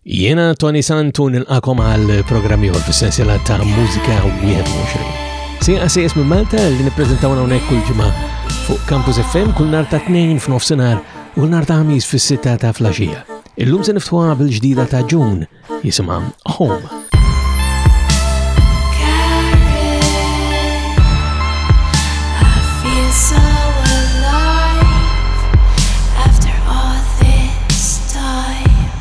Jiena Tony Santu nilqakom għal programmi għor fis-sensiela ta' mużika 21. Sija sejjes minn Malta li nippreżentaw hawnhekk kull ġimgħa fuq Campus FM kull nar ta' tnejn f'nofsinhar u nar ta' ħamis fis-sitta ta' flaxija. Illum se niftħuha bil-ġdida ta' Ġun jisimha Home.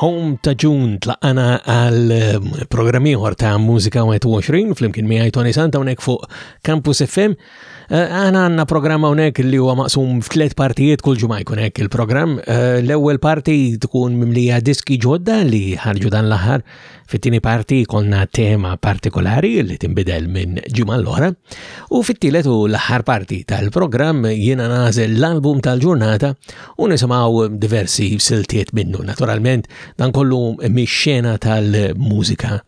Home ta' ġun tlaqana għal ehm, programmi ieħor ta' mużika 21 flimkien miegħi Tony Santa hawnhekk fuq Campus FM. Eh, aħna għandna programm hawnhekk li huwa maqsum f'tliet partijiet kull ġimgħa jkun hekk il-programm. Eh, l-ewwel parti tkun mimlija diski ġodda li ħarġu dan l-aħħar Fit-tieni parti jkollna tema partikolari li tinbidel minn ġimgħa l-oħra u fit-tielet u l-aħħar parti tal-programm jiena nażel l-album tal-ġurnata u nisimgħu diversi siltiet minnu. Naturalment dan kollu mix-xena tal-mużika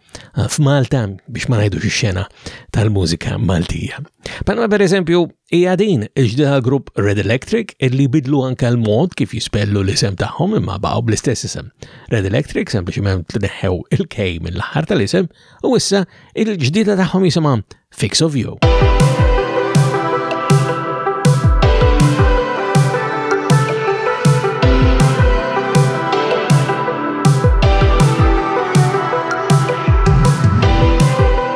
f'Malta biex ma ngħidux ix-xena tal-mużika Maltija. Panna pereżempju Hija din il-ġdida grupp Red Electric illi bidlu anke l-mod kif jispellu l-isem tagħhom imma baqgħu bl-istess isem. Red Electric sempliċement tneħħew il-K mill-aħħar tal-isem u issa il-ġdida tagħhom jisimha Fix of You.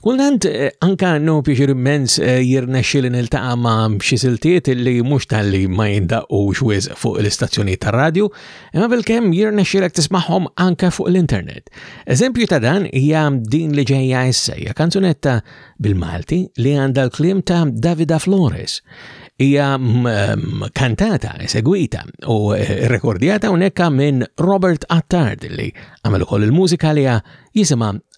Kultant eh, anka għannu pieċir immens eh, jirnexxi li niltaqa' ma' xi siltiet li mhux tal-li ma jindaqqux wiz fuq l-istazzjoni tar-radju, imma bil-kemm jirnexxilek tismagħhom anka fuq l-internet. Eżempju ta' dan hija din li ġejja issa hija kanzunetta bil-Malti li għandha l-kliem ta' Davida Flores hija mm, kantata, esegwita u eh, rekordjata unekka minn Robert Attard li għamel ukoll il-mużika li jisimha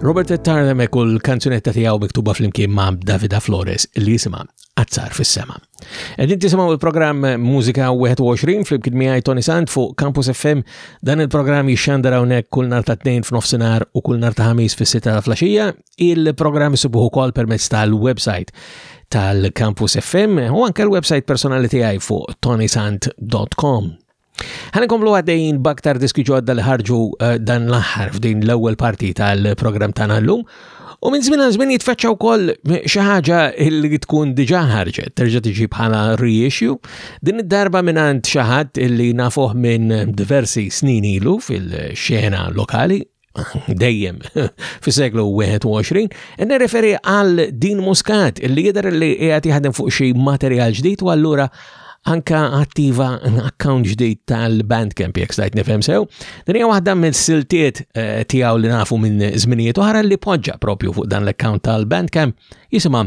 Robert Ettar hemmhekk u l-kanzunetta tiegħu miktuba flimkien ma' Davida Flores li jisimha Azzar fis-sema. Qegħdin tisimgħu il-programm Mużika 21 flimkien miegħi Tony Sant fuq Campus FM. Dan il-programm jixxandar hawnhekk kull nhar ta' tnejn f'nofsinhar u kull nhar ta' ħamis fis-sita ta' flaxija. Il-programm isibuh ukoll permezz tal-website tal-Campus FM u anke l-website personali tiegħi fuq tonysant.com. Ħana komlu għaddejn baktar diski ġodda li ħarġu eh, dan l-aħħar f'din l-ewwel parti tal-programm tagħna llum. U minn żmien għal żmien jitfeċċa wkoll xi ħaġa li tkun diġà ħarġet, terġa' tiġi bħala reissue. Din id-darba minn għand xi ħadd illi nafuh minn diversi snin ilu fil-xena lokali, dejjem fis seglu 21, nirreferi għal din Muscat li jidher li qiegħed jaħdem fuq xi materjal ġdid u allura anka attiva account ġdid tal-Bandcamp jekk stajt nifhem sew. Din hija waħda mill-siltiet eh, tiegħu li nafu minn żminijiet oħra li poġġa propju fuq dan l-account tal-Bandcamp jisimha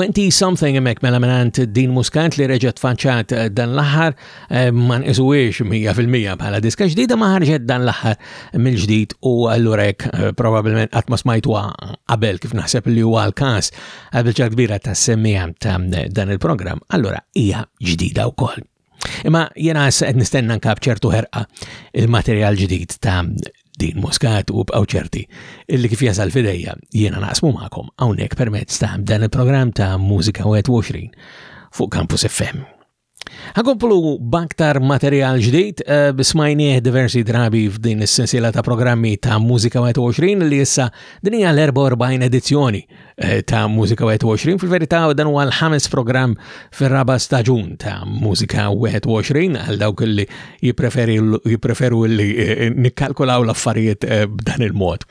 20 something emek mela minant din muskant li reġet faċċat eh, dan l-aħħar eh, ma nqisuwiex 100% bħala diska ġdida ma ħarġet dan l-aħħar mill-ġdid u allura hekk eh, probabbilment qatt ma smajtwa qabel kif naħseb li huwa l-każ għal-bicċa kbira ta' semmija ta' dan il-program, allora hija ġdida u koll. Imma jena għed nistenna nkab ċertu ħerqa il-materjal ġdid ta' din muskat u bqaw ċerti illi kif jasal fidejja jena naqsmu ma'kom għawnek permezz ta' dan il-program ta' Musika 21 fuq Campus FM. Għakomplu baktar materjal ġdijt, eh, bismajnieh diversi drabi f'din is-sensiela ta' programmi ta' Musika 21 li jissa dinija l-44 edizzjoni eh, ta' Musika 21. fil verita dan huwa l-ħames programm fir-raba staġun ta' Musika 21 għal dawk li jipreferu li eh, nikkalkulaw l-affarijiet b'dan il-mod.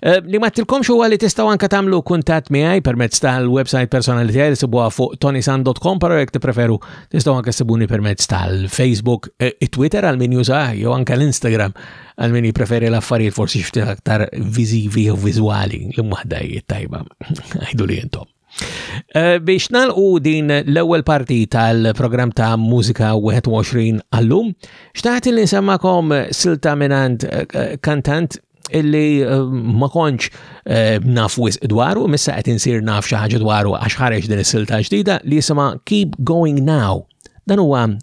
Eh, li ma tilkomx huwa li tistgħu anke tagħmlu kuntatt miegħi permezz tal-website personali tiegħi li sibuha fuq tonisan.com però jekk tippreferu tistgħu anke sibuni permezz tal-Facebook, eh, it-Twitter għal min juża jew anke l-Instagram għal min jippreferi l-affarijiet forsi xftit aktar viżivi jew viżwali li mwaħda tajba. Għidu li intom. Eh, biex nalqu din l-ewwel parti tal-programm ta' Mużika 21 għallum, xtaqt li nsemmakom silta minant eh, eh, kantant illi ma konċ naf wis dwaru, missa qed insir naf xi ħaġa dwaru għax ħareġ din is-silta ġdida li jisimha Keep Going Now. Dan huwa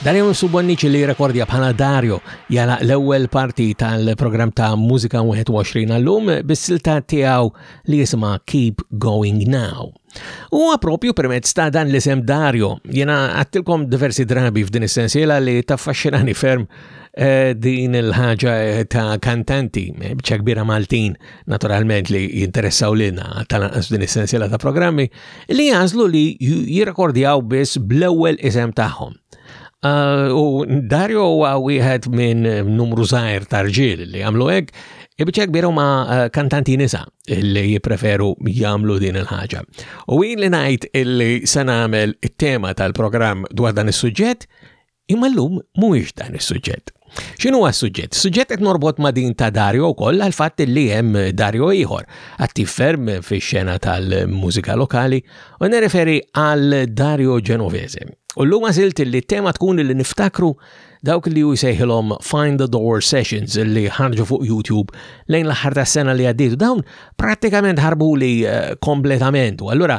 Dario Su Bonnici li jirrekordja bħala Dario jagħlaq l-ewwel parti tal-programm ta' Mużika 21 għallum bis-silta tiegħu li jisimha Keep Going Now. Huwa propju permezz ta' dan l-isem Dario, jiena għattilkom diversi drabi f'din is-sensiela li taffaxxinani ferm eh, din il-ħaġa ta' kantanti, eh, bċa kbira Maltin naturalment li jinteressaw lilna tal-anqas din is-sensiela ta' programmi li jażlu li jirrekordjaw biss bl-ewwel isem tagħhom. Uh, u Dario huwa wieħed minn numru żgħir ta' rġiel li jagħmlu hekk, ibiċċa kbir huma uh, kantanti nisa li jippreferu jagħmlu din il-ħaġa. U jien li ngħid illi se nagħmel it-tema tal-programm dwar dan is-suġġett Imma llum mhuwiex dan is-suġġett. X'inhu għas-suġġett? Suġġett qed norbot ma' din ta' Dario wkoll għal fatt li hemm Dario ieħor attiv ferm fix-xena tal-mużika lokali u nirreferi għal Dario Genovese. U llum għażilt li t-tema tkun li niftakru dawk li ju jsejħilhom Find the Door Sessions li ħarġu fuq YouTube lejn l-aħħar tas-sena li għaddiet dawn prattikament ħarbu li eh, kompletament u allura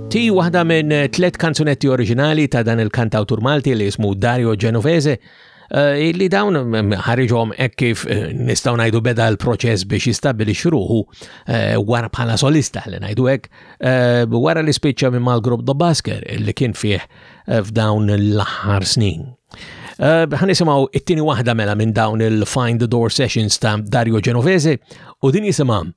Ti waħda minn tliet kanzunetti oriġinali ta' dan il-kantawtur Malti li jismu Dario Genovese eh, li dawn mm, ħariġhom hekk kif eh, nistgħu ngħidu beda l-proċess biex jistabili xruħu eh, wara bħala solista li ngħidu hekk wara li spiċċa minn mal-grupp The Basker li kien fih f'dawn l-aħħar snin. Eh, ħanisimaw it-tini wahda mela minn dawn il-Find the Door Sessions ta' Dario Genovese u din jisimam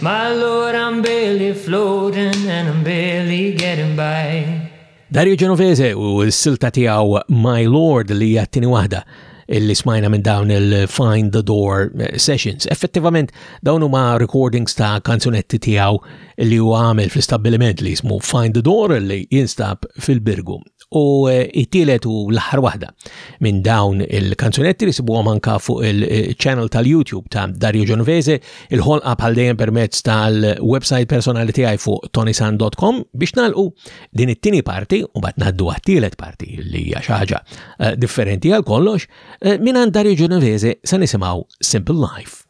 Ma allura I'm barely floating and I'm barely getting by. Dario Genovese u s-silta tiegħu My Lord li hija t-tieni waħda li smajna minn dawn il-Find the Door eh, sessions. Effettivament dawn huma recordings ta' kanzunetti tiegħu li huwa għamel fl-istabbiliment li jismu Find the Door li jinstab fil-Birgu u eh, it-tielet u l-aħħar waħda minn dawn il-kanzunetti li sibuhom anka fuq il-channel tal-YouTube ta' Dario Genovese, il-ħolqa bħal dejjem permezz tal-website personali tiegħi fuq tonisan.com biex nalqu din it-tieni parti u bat naddu għat-tielet parti li hija xi ħaġa eh, differenti għal kollox eh, minn Dario Genovese se nisimgħu Simple Life.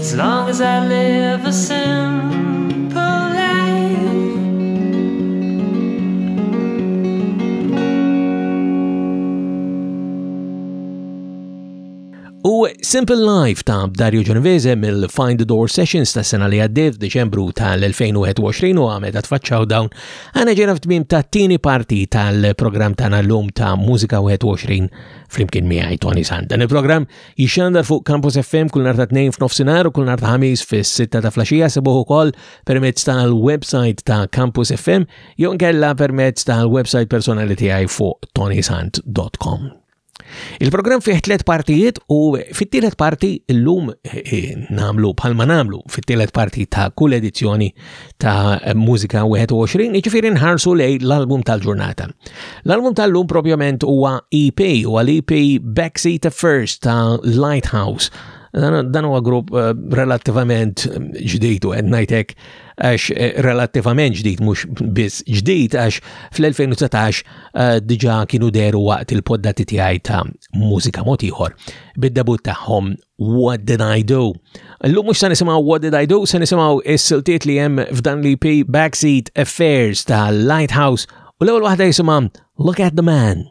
As long as I live a simple life U Simple Life ta' Dario Genovese mill-Find the Door Sessions ta' sena li għaddiet f'Deċembru tal-2021 u għamet għatfaċċaw dawn għana ġena f'tmim ta' tini parti tal-program ta' l-lum ta' Musika 21 flimkien miħaj Tony Sand. Dan il-program Jixxandar fuq Campus FM kull nhar ta' tnejn f'nofsinhar u kull nhar ta' ħamis fis-sitta ta' flaxija sebuħ ukoll permezz tal-website ta' Campus FM jew nkella permezz tal-website personali tiegħi fuq tonysant.com. Il-programm fih tliet partijiet u fit-tielet parti llum eh, eh, namlu bħalma namlu fit-tielet parti ta' kull edizzjoni ta' mużika 21, iġifiri nħarsu lej l-album tal-ġurnata. L-album tal-lum propjament huwa EP, huwa l-EP Backseat at First ta' Lighthouse. Dan huwa grupp eh, relattivament ġdid u ngħidlek għax eh, relattivament ġdid mhux biss ġdid għax fl-2019 eh, diġà kienu deru waqt il-poddati tiegħi ta' mużika mod ieħor bid-debut tagħhom What Did I Do. L-lum mux san nisimaw What Did I Do, san nisimaw is-siltiet li jem f'dan li pi Backseat Affairs ta' Lighthouse u l-ewel wahda jisimam Look at the Man.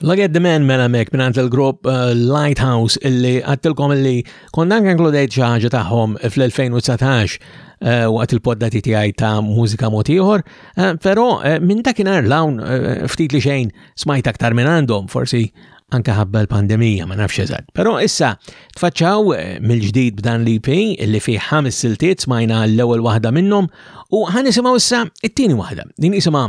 L-għed dimen mela mek minant l-grupp eh, Lighthouse illi għattilkom illi konna anka inkludejt xaħġa taħħom fl-2019 eh, waqt il-poddati tijaj ta' mużika motiħor, eh, pero minn dakinar lawn ftit li xejn smajt aktar minn għandhom, forsi anka ħabba l-pandemija, ma nafx eżatt. Pero issa, tfaċċaw mill-ġdid b'dan li pi illi fi ħames siltiet smajna l-ewwel waħda minnhom u ħanisimgħu issa it-tieni waħda. Din isimha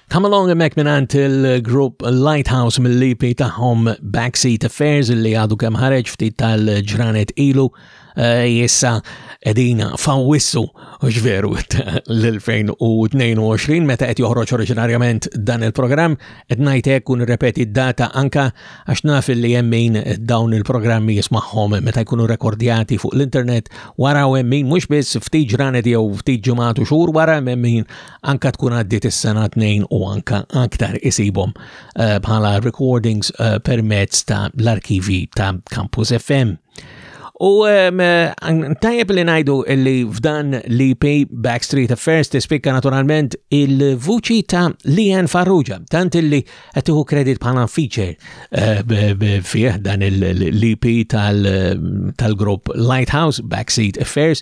Come Along Hemmhekk minant il-grupp Lighthouse mill-lipi tagħhom Backseat Affairs li għadu kemm ħareġ ftit tal-ġranet ilu eh, jissa edina fawissu ġveru l-2022 meta qed joħroġ oriġinarjament dan il-programm qed ngħid hekk u nirrepeti d-data anka għax naf li hemm min dawn il-programmi jismagħhom meta jkunu rekordjati fuq l-internet wara u hemm min mhux biss ftit ġranet jew ftit ġimgħat u xhur wara hemm min anka tkun għaddiet is-sena tnejn u anka aktar isibhom eh, bħala recordings eh, permezz ta' l-arkivi ta' Campus FM. U ehm, eh, tajjeb li najdu li f'dan li pay Backstreet Affairs tispikka naturalment il-vuċi ta' Lian Farrugia, tant illi għatiħu kredit bħala feature fih dan il-LP tal-grupp Lighthouse Backseat Affairs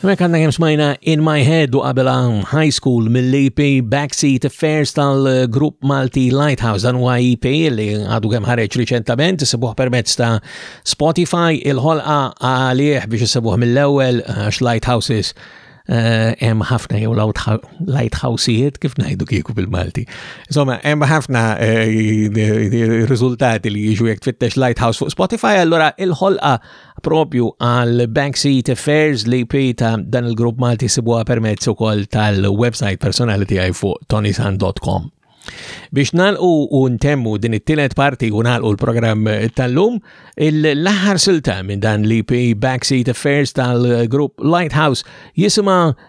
Mek għanna jem smajna In My Head u qabela High School mill-EP Backseat Affairs tal-grupp Malti Lighthouse dan huwa EP li għadu kemm ħareġ riċentament isibuh permezz ta' Spotify il-ħolqa għalih biex isibuh mill-ewwel għax Lighthouses eh, hemm ħafna jew lighthouse'ijiet kif ngħidu kieku bil-Malti. Insomma, hemm ħafna eh, riżultati li jiġu jekk tfittex Lighthouse fuq Spotify, allura il-ħolqa propju għal Backseat Affairs li pi ta' dan il-grupp Malti sibuha permezz ukoll tal-website personali tiegħi fuq tonisan.com. Biex nalqu u ntemmu din it-tielet parti u nalqu l-programm tal-lum, l-aħħar silta minn dan li pi Backseat Affairs tal-grupp Lighthouse jisima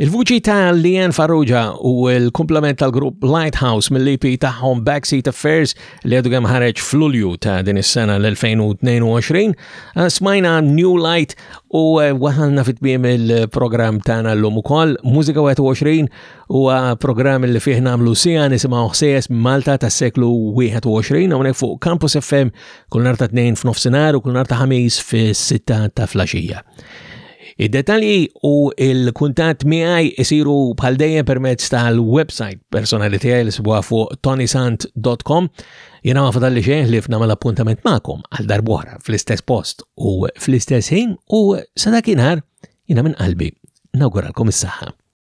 Il-vuċi ta' Leanne Farrugia u l-komplement tal-grupp Lighthouse mill-EP tagħhom Backseat Affairs li għadu kemm ħareġ f'Lulju ta' din is-sena l-2022. Eh, smajna New Light u eh, waħalna fit-tmiem il-programm tagħna llum ukoll Mużika 21 huwa programm li fih nagħmlu sija nisimgħu ħsejjes Malta tas-seklu 21 hawnhekk fuq Campus FM kull nhar ta' tnejn f'nofsinhar u kull nhar ta' ħamis fis-sitta ta' flaxija. Id-detalji u l-kuntatt miegħi isiru bħal dejjem permezz tal-website personali tiegħi li sibuha fuq tonisant.com. Jiena ma fadalli xejn li f'nagħmel appuntament magħkom għal darb'oħra fl-istess post u fl-istess ħin u sa dak jiena minn qalbi nawguralkom is-saħħa.